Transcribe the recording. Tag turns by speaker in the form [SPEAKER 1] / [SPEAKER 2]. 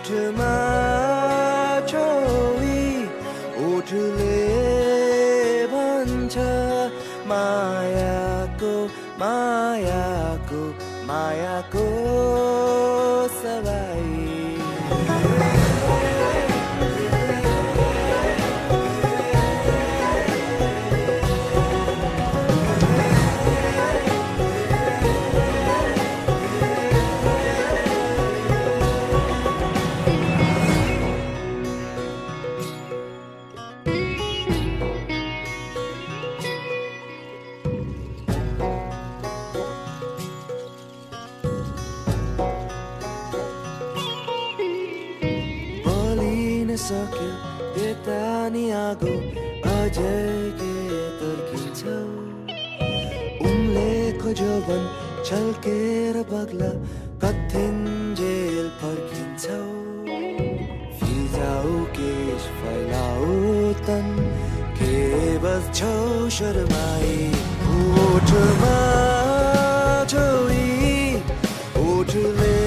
[SPEAKER 1] ओठमा छोई ओठले भन्छ मायाको मायाको मायाको सवाई सक्यो यता नि आगो अझै के तर्किन्छ उम्लेको जौवन छल्केर बग्ला कथिन्जेल फर्किन्छौ फिजाउ केश फैलाउ तन, के बज्छौ शर्माई। ओठमा ओठले